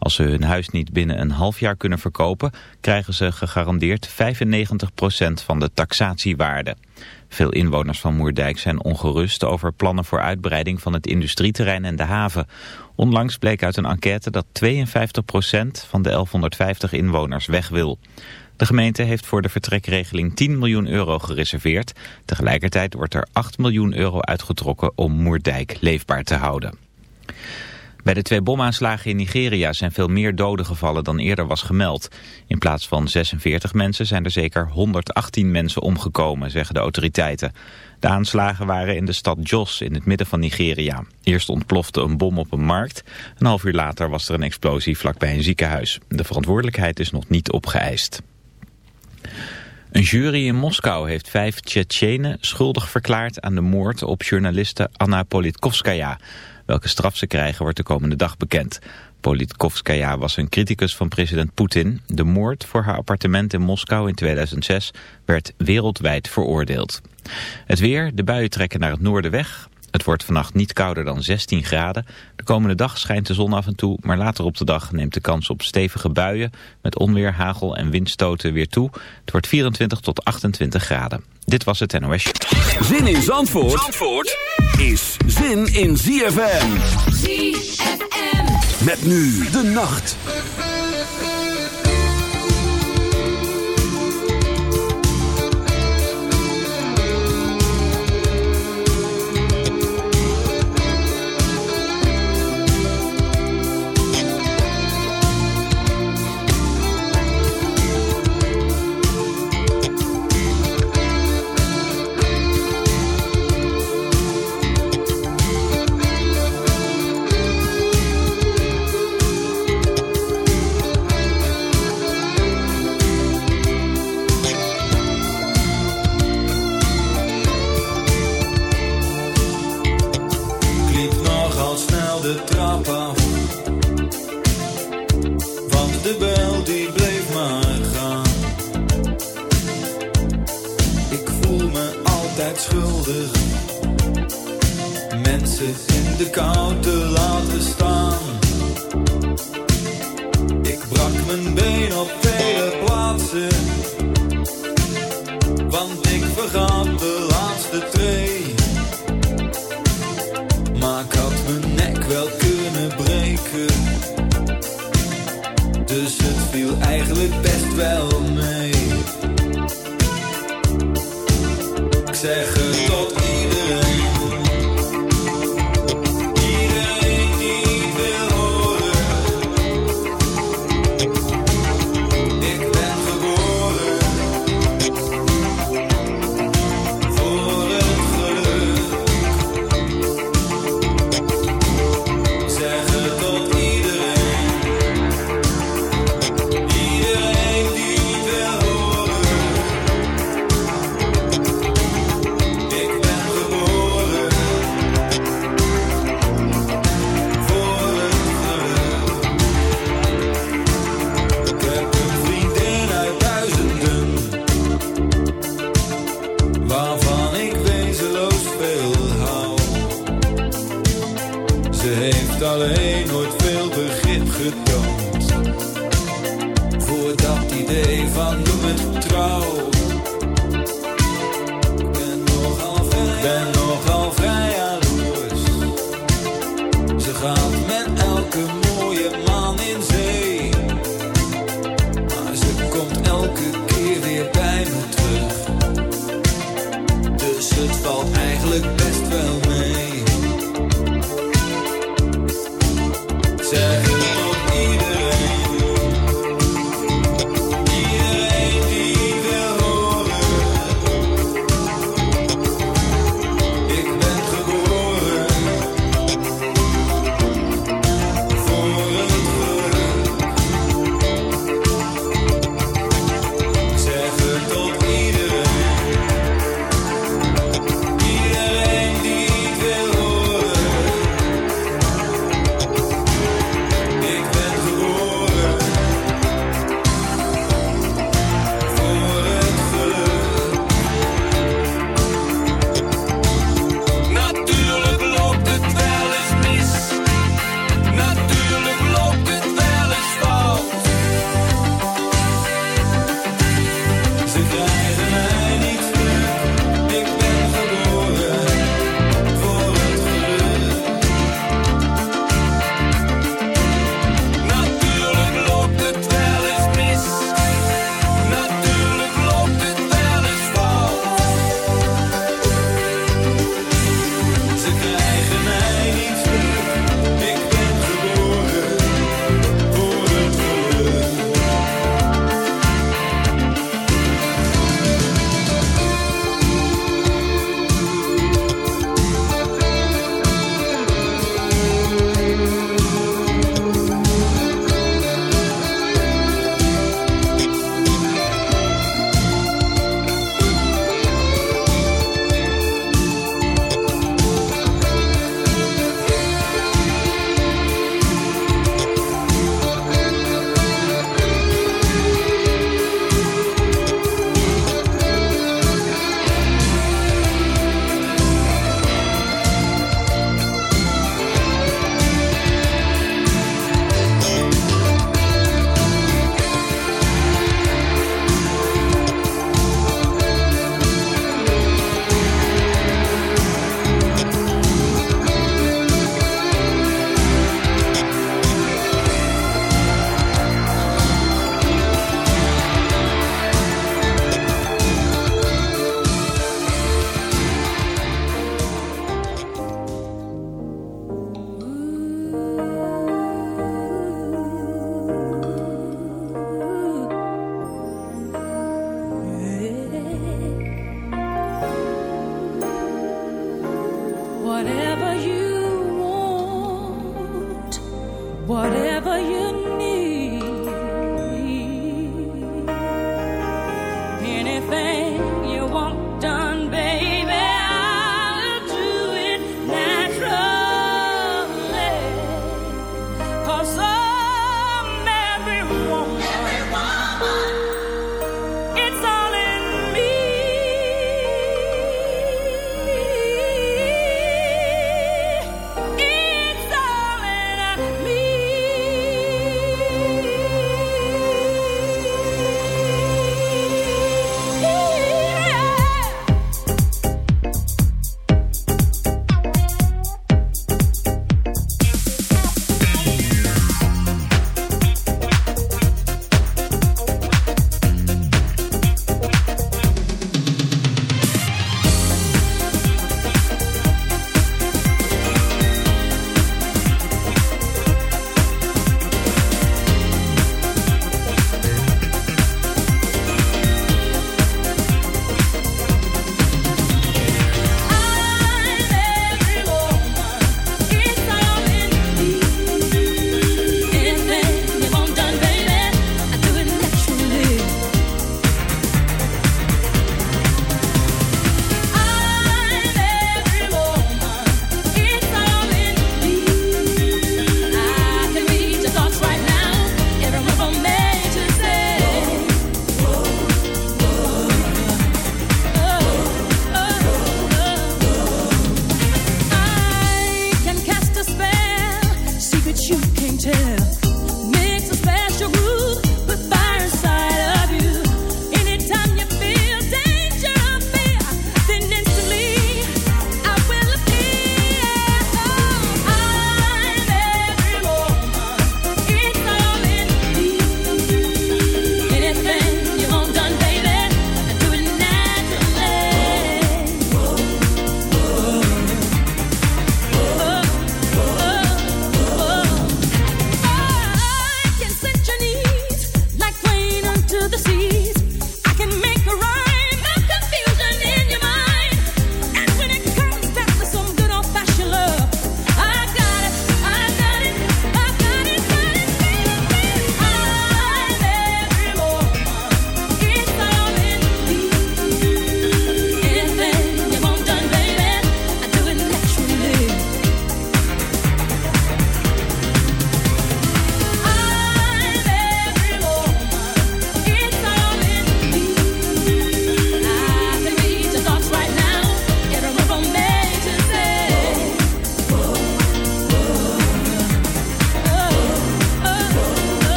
Als ze hun huis niet binnen een half jaar kunnen verkopen, krijgen ze gegarandeerd 95% van de taxatiewaarde. Veel inwoners van Moerdijk zijn ongerust over plannen voor uitbreiding van het industrieterrein en de haven. Onlangs bleek uit een enquête dat 52% van de 1150 inwoners weg wil. De gemeente heeft voor de vertrekregeling 10 miljoen euro gereserveerd. Tegelijkertijd wordt er 8 miljoen euro uitgetrokken om Moerdijk leefbaar te houden. Bij de twee bomaanslagen in Nigeria zijn veel meer doden gevallen dan eerder was gemeld. In plaats van 46 mensen zijn er zeker 118 mensen omgekomen, zeggen de autoriteiten. De aanslagen waren in de stad Jos in het midden van Nigeria. Eerst ontplofte een bom op een markt. Een half uur later was er een explosie vlakbij een ziekenhuis. De verantwoordelijkheid is nog niet opgeëist. Een jury in Moskou heeft vijf Tsjetsjenen schuldig verklaard aan de moord op journaliste Anna Politkovskaya. Welke straf ze krijgen wordt de komende dag bekend. Politkovskaya was een criticus van president Poetin. De moord voor haar appartement in Moskou in 2006 werd wereldwijd veroordeeld. Het weer, de buien trekken naar het noorden weg. Het wordt vannacht niet kouder dan 16 graden. De komende dag schijnt de zon af en toe, maar later op de dag neemt de kans op stevige buien met onweer, hagel en windstoten weer toe. Het wordt 24 tot 28 graden. Dit was het NOS. Zin in Zandvoort, Zandvoort is zin in ZFM. ZFM. Met nu de nacht. Gaat met elke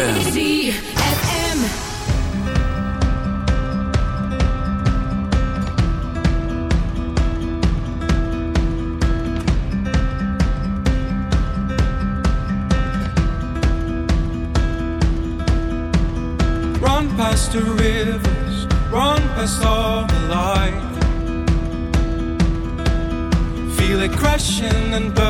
c f m run past the rivers run past all and burning.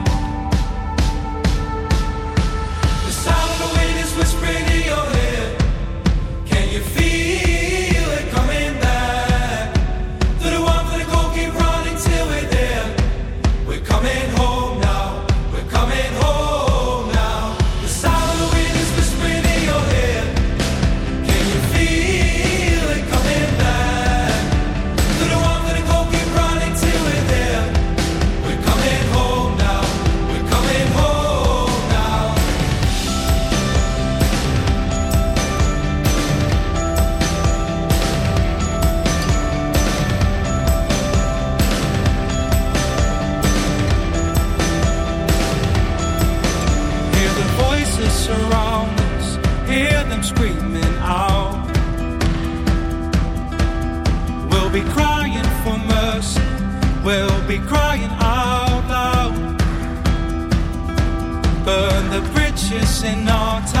In our time.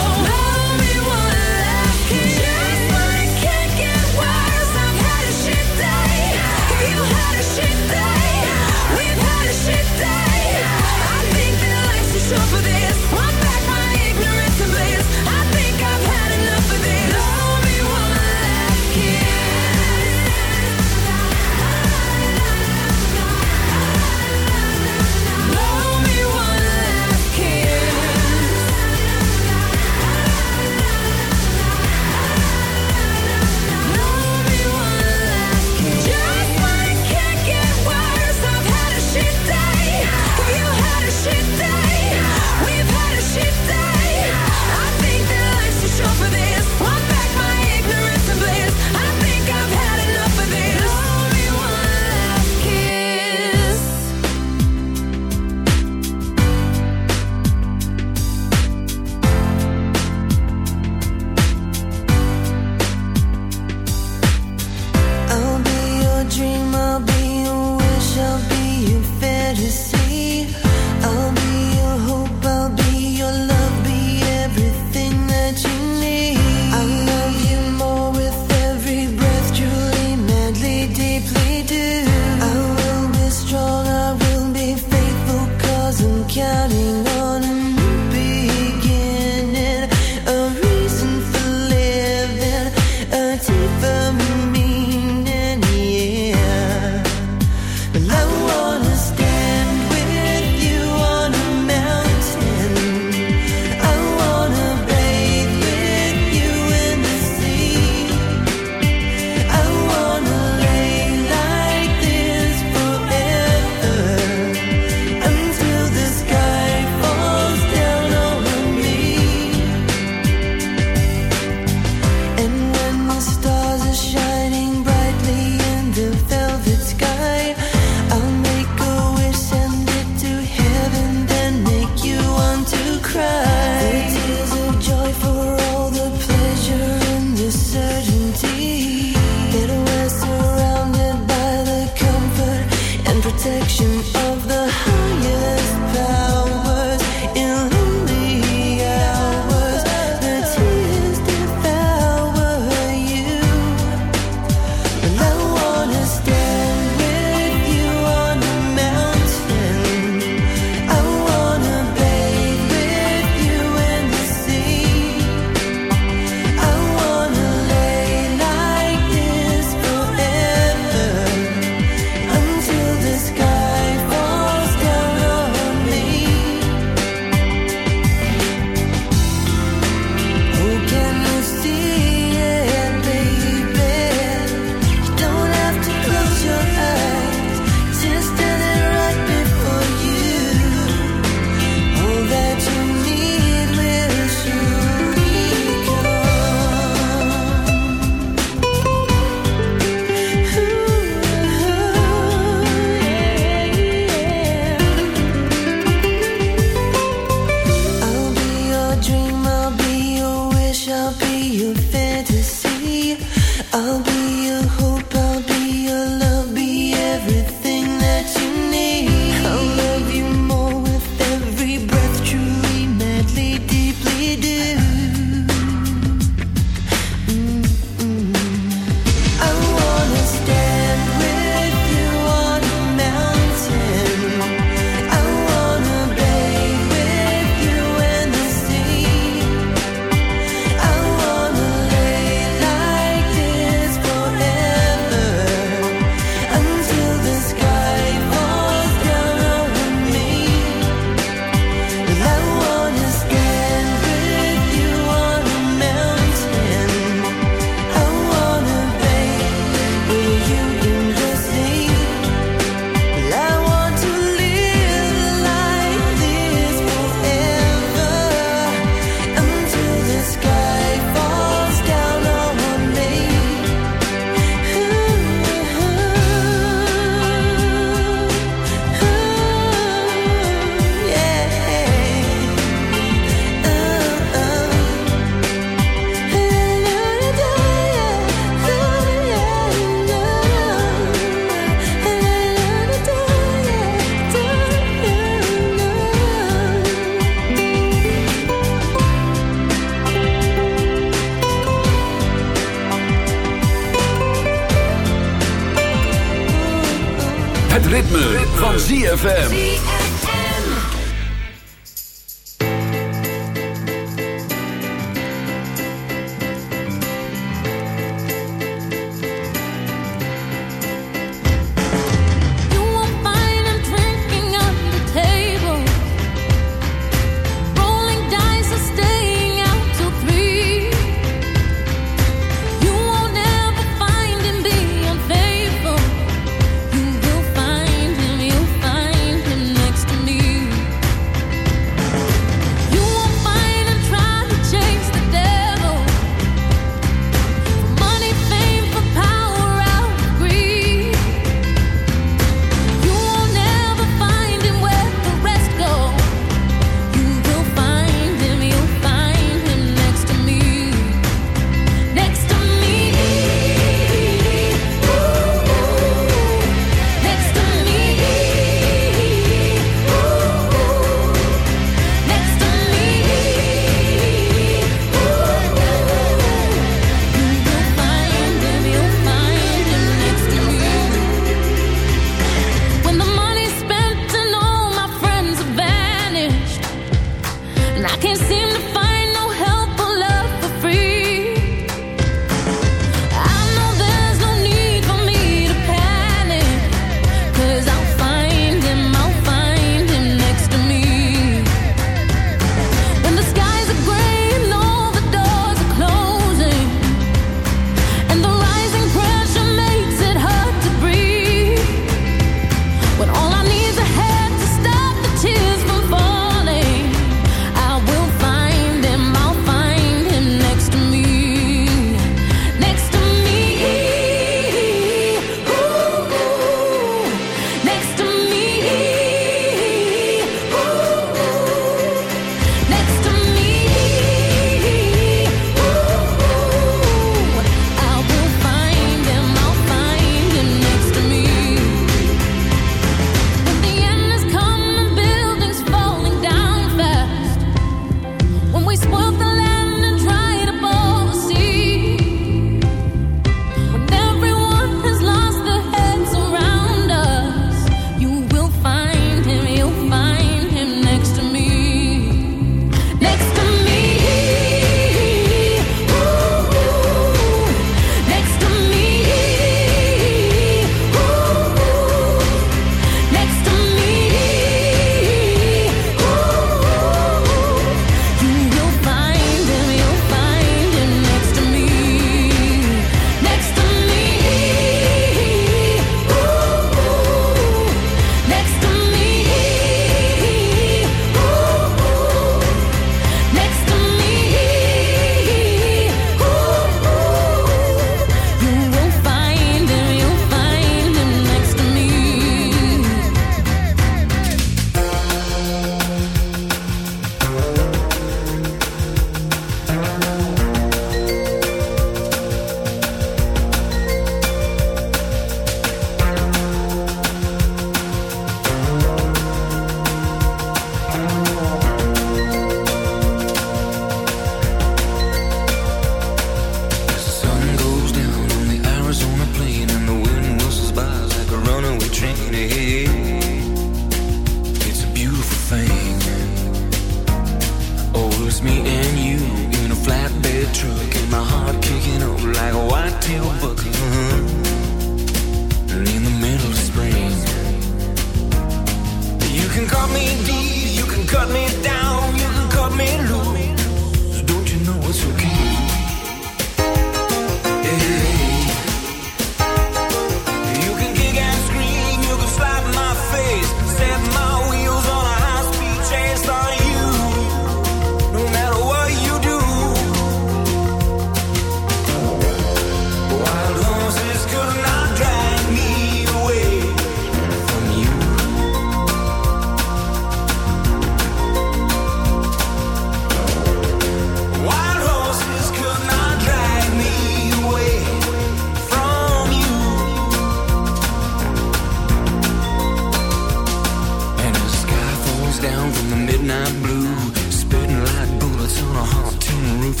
Down from the midnight blue, spitting like bullets on a hot tin roof.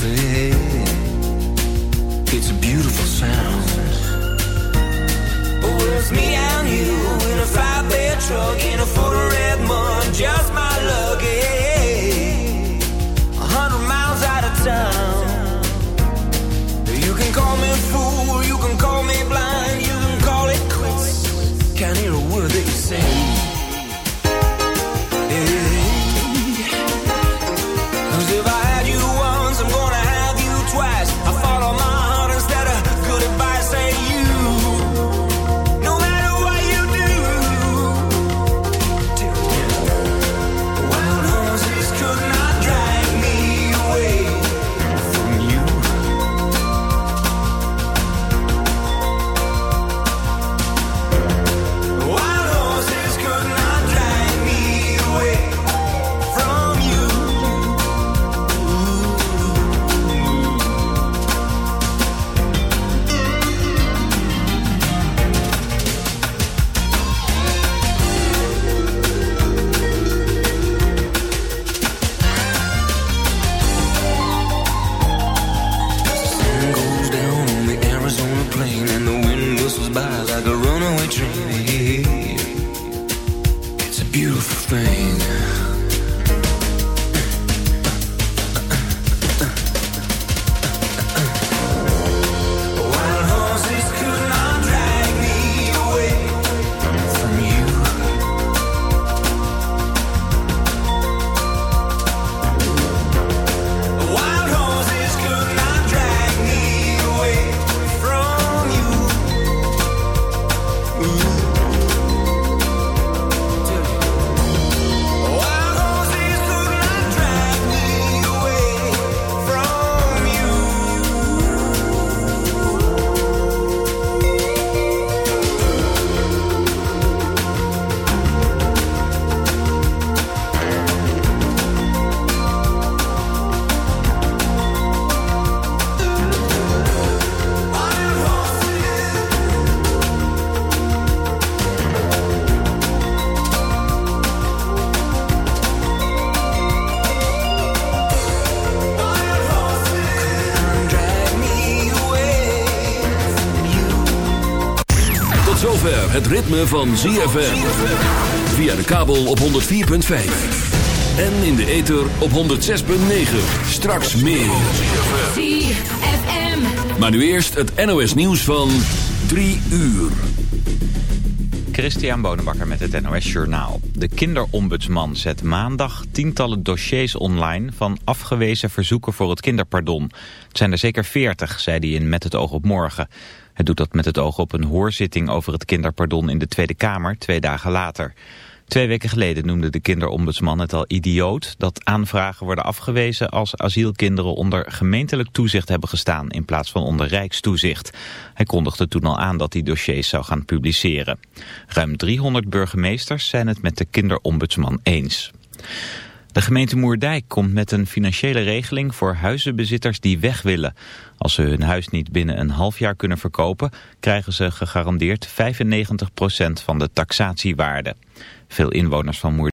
It's a beautiful sound. Oh, it's me and you in a five-bed truck in a ritme van ZFM. Via de kabel op 104.5. En in de ether op 106.9. Straks meer. Maar nu eerst het NOS nieuws van 3 uur. Christian Bonenbakker met het NOS Journaal. De kinderombudsman zet maandag tientallen dossiers online... van afgewezen verzoeken voor het kinderpardon. Het zijn er zeker veertig, zei hij in Met het oog op morgen. Hij doet dat met het oog op een hoorzitting over het kinderpardon... in de Tweede Kamer, twee dagen later. Twee weken geleden noemde de kinderombudsman het al idioot... dat aanvragen worden afgewezen als asielkinderen onder gemeentelijk toezicht hebben gestaan... in plaats van onder rijkstoezicht. Hij kondigde toen al aan dat hij dossiers zou gaan publiceren. Ruim 300 burgemeesters zijn het met de kinderombudsman eens. De gemeente Moerdijk komt met een financiële regeling voor huizenbezitters die weg willen. Als ze hun huis niet binnen een half jaar kunnen verkopen, krijgen ze gegarandeerd 95% van de taxatiewaarde. Veel inwoners van Moerdijk